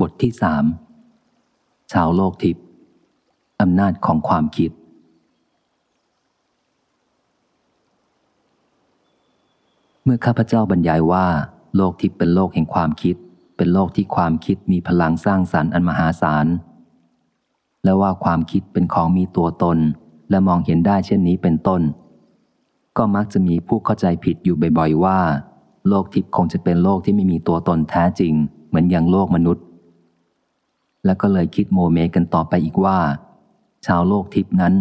บทที่สามชาวโลกทิพย์อำนาจของความคิด เมื่อข้าพเจ้าบรรยายว่า โลกทิพย์เป็นโลกแห่งความคิด เป็นโลกที่ความคิดมีพลังสร้างสารรค์อันมหาศาล และว่าความคิดเป็นของมีตัวตน และมองเห็นได้เช่นนี้เป็นต้น ก็มักจะมีผู้เข้าใจผิดอยู่บ่อยๆว่า โลกทิพย์คงจะเป็นโลกที่ไม่มีตัวตนแท้จริง เหมือนอย่างโลกมนุษย์ และก็เลยคิดโมเมกันต่อไปอีกว่า ชาวโลกทิพนั้น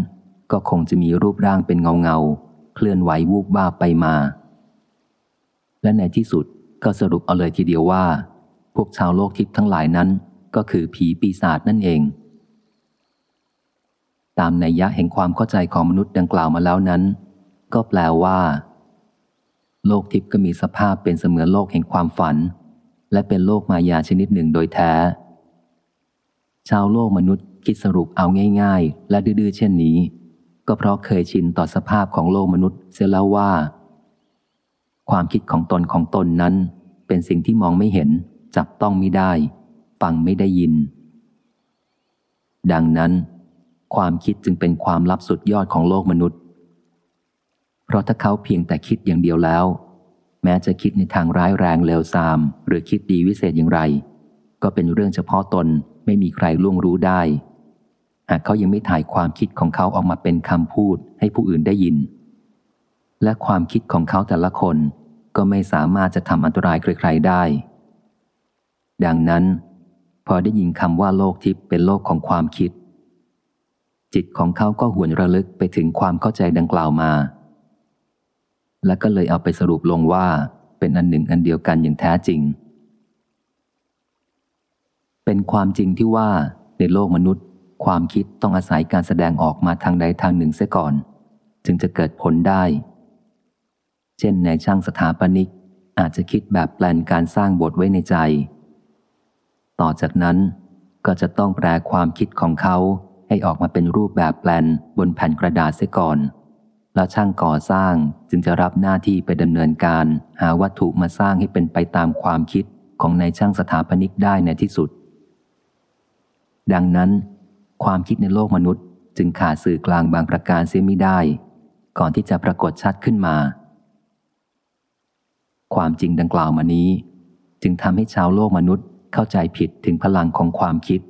ก็คงจะมีรูปร่างเป็นเงาเงาเคลื่อนไหววูบว่าบไปมา และในที่สุดก็สรุปเอาเลยทีเดียวว่า พวกชาวโลกทิพทั้งหลายนั้น ก็คือผีปีศาจนั่นเอง ตามนัยยะแห่งความเข้าใจของมนุษย์ดังกล่าวมาแล้วนั้น ก็แปลว่า โลกทิพก็มีสภาพเป็นเสมือนโลกแห่งความฝัน และเป็นโลกมายาชนิดหนึ่งโดยแท้ ชาวโลกมนุษย์คิดสรุปเอาง่าย ๆ และดื้อๆเช่นนี้ ก็เพราะเคยชินต่อสภาพของโลกมนุษย์เสียแล้วว่า ความคิดของตนของตนนั้น เป็นสิ่งที่มองไม่เห็น จับต้องไม่ได้ ฟังไม่ได้ยิน ดังนั้น ความคิดจึงเป็นความลับสุดยอดของโลกมนุษย์ เพราะถ้าเขาเพียงแต่คิดอย่างเดียวแล้ว แม้จะคิดในทางร้ายแรงเลวทราม หรือคิดดีวิเศษอย่างไร ก็เป็นเรื่องเฉพาะตน ไม่มีใครล่วงรู้ได้ หากเขายังไม่ถ่ายความคิดของเขาออกมาเป็นคำพูดให้ผู้อื่นได้ยิน และความคิดของเขาแต่ละคนก็ไม่สามารถจะทำอันตรายใครๆได้ ดังนั้น พอได้ยินคำว่าโลกทิพย์เป็นโลกของความคิด จิตของเขาก็หวนระลึกไปถึงความเข้าใจดังกล่าวมา และก็เลยเอาไปสรุปลงว่าเป็นอันหนึ่งอันเดียวกันอย่างแท้จริง เป็นความจริงที่ว่าในโลกมนุษย์ ความคิดต้องอาศัยการแสดงออกมาทางใดทางหนึ่งเสียก่อน จึงจะเกิดผลได้ เช่นในช่างสถาปนิกอาจจะคิดแบบแปลนการสร้างบทไว้ในใจ ต่อจากนั้นก็จะต้องแปลความคิดของเขาให้ออกมาเป็นรูปแบบแปลนบนแผ่นกระดาษเสียก่อน แล้วช่างก่อสร้างจึงจะรับหน้าที่ไปดำเนินการ หาวัตถุมาสร้างให้เป็นไปตามความคิดของนายช่างสถาปนิกได้ในที่สุด ดังนั้น ความคิดในโลกมนุษย์จึงขาดสื่อกลางบางประการเสียไม่ได้ ก่อนที่จะปรากฏชัดขึ้นมา ความจริงดังกล่าวมานี้ จึงทำให้ชาวโลกมนุษย์เข้าใจผิดถึงพลังของความคิด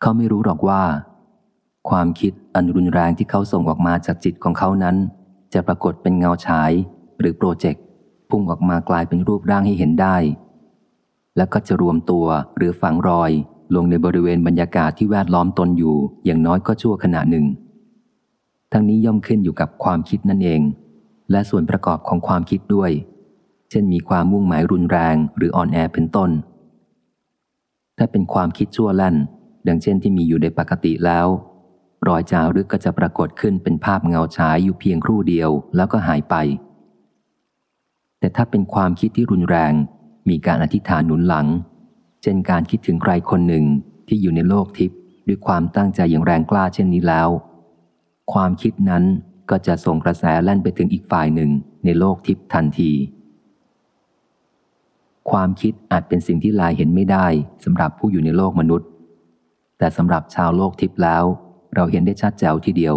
เขาไม่รู้หรอกว่า ความคิดอันรุนแรงที่เขาส่งออกมาจากจิตของเขานั้น จะปรากฏเป็นเงาฉายหรือโปรเจกต์พุ่งออกมากลายเป็นรูปร่างให้เห็นได้ แล้วก็จะรวมตัวหรือฝังรอย ลงในบริเวณบรรยากาศที่แวดล้อมตนอยู่ อย่างน้อยก็ชั่วขณะหนึ่ง ทั้งนี้ย่อมขึ้นอยู่กับความคิดนั่นเอง และส่วนประกอบของความคิดด้วย เช่นมีความมุ่งหมายรุนแรงหรืออ่อนแอเป็นต้น ถ้าเป็นความคิดชั่วแล่น ดังเช่นที่มีอยู่ในปกติแล้ว รอยจารึกก็จะปรากฏขึ้นเป็นภาพเงาฉายอยู่เพียงครู่เดียวแล้วก็หายไปแต่ถ้าเป็นความคิดที่รุนแรง มีการอธิษฐานหนุนหลัง เช่นการคิดถึงใครคนหนึ่งที่อยู่ในโลกทิพย์ด้วยความตั้งใจอย่างแรงกล้าเช่นนี้แล้ว ความคิดนั้นก็จะส่งกระแสแล่นไปถึงอีกฝ่ายหนึ่งในโลกทิพย์ทันที ความคิดอาจเป็นสิ่งที่ลายเห็นไม่ได้สำหรับผู้อยู่ในโลกมนุษย์ แต่สำหรับชาวโลกทิพย์แล้ว เราเห็นได้ชัดแจ๋วทีเดียว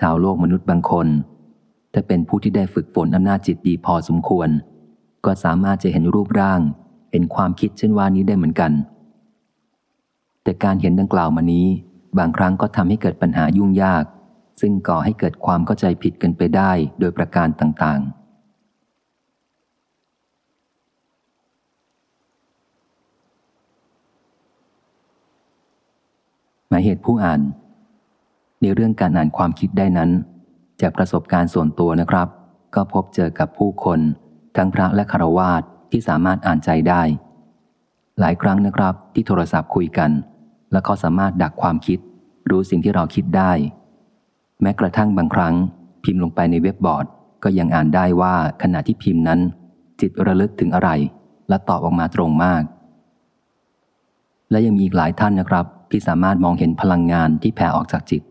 ชาวโลกมนุษย์บางคน ถ้าเป็นผู้ที่ได้ฝึกฝนอำนาจจิตดีพอสมควร ก็สามารถจะเห็นรูปร่าง เห็นความคิดเช่นว่านี้ได้เหมือนกัน แต่การเห็นดังกล่าวมานี้ บางครั้งก็ทำให้เกิดปัญหายุ่งยาก ซึ่งก่อให้เกิดความเข้าใจผิดกันไปได้โดยประการต่างๆหมายเหตุผู้อ่าน ในเรื่องการอ่านความคิดได้นั้น จากประสบการณ์ส่วนตัวนะครับ ก็พบเจอกับผู้คน ทั้งพระและคารวาสที่สามารถอ่านใจได้ หลายครั้งนะครับที่โทรศัพท์คุยกัน และเขาสามารถดักความคิด รู้สิ่งที่เราคิดได้ แม้กระทั่งบางครั้ง พิมพ์ลงไปในเว็บบอร์ด ก็ยังอ่านได้ว่าขณะที่พิมพ์นั้น จิตระลึกถึงอะไร และตอบออกมาตรงมาก และยังมีอีกหลายท่านนะครับที่สามารถมองเห็นพลังงานที่แผ่ออกจากจิต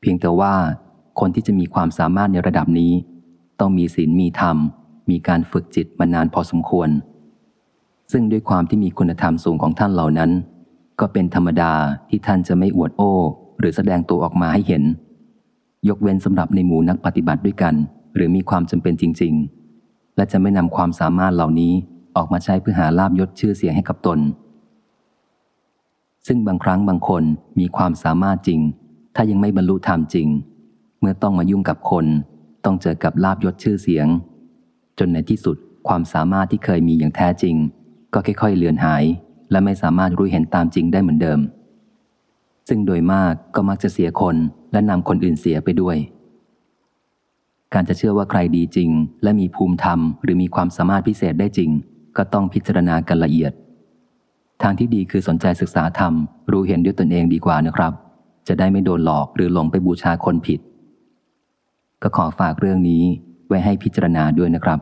เพียงแต่ว่าคนที่จะมีความสามารถในระดับนี้ ต้องมีศีลมีธรรม มีการฝึกจิตมานานพอสมควร ซึ่งด้วยความที่มีคุณธรรมสูงของท่านเหล่านั้น ก็เป็นธรรมดาที่ท่านจะไม่อวดโอ้ หรือแสดงตัวออกมาให้เห็น ยกเว้นสำหรับในหมู่นักปฏิบัติด้วยกัน หรือมีความจำเป็นจริง ๆ และจะไม่นำความสามารถเหล่านี้ออกมาใช้เพื่อหาลาบยศชื่อเสียงให้กับตน ซึ่งบางครั้งบางคนมีความสามารถจริง ถ้ายังไม่บรรลุธรรมจริง เมื่อต้องมายุ่งกับคน ต้องเจอกับลาบยศชื่อเสียง จนในที่สุดความสามารถที่เคยมีอย่างแท้จริง ก็ค่อยๆเลือนหาย และไม่สามารถรู้เห็นตามจริงได้เหมือนเดิม ซึ่งโดยมากก็มักจะเสียคนและนำคนอื่นเสียไปด้วย การจะเชื่อว่าใครดีจริง และมีภูมิธรรม หรือมีความสามารถพิเศษได้จริง ก็ต้องพิจารณากันละเอียด ทางที่ดีคือสนใจศึกษาธรรม รู้เห็นด้วยตนเองดีกว่านะครับ จะได้ไม่โดนหลอกหรือหลงไปบูชาคนผิด ก็ขอฝากเรื่องนี้ไว้ให้พิจารณาด้วยนะครับ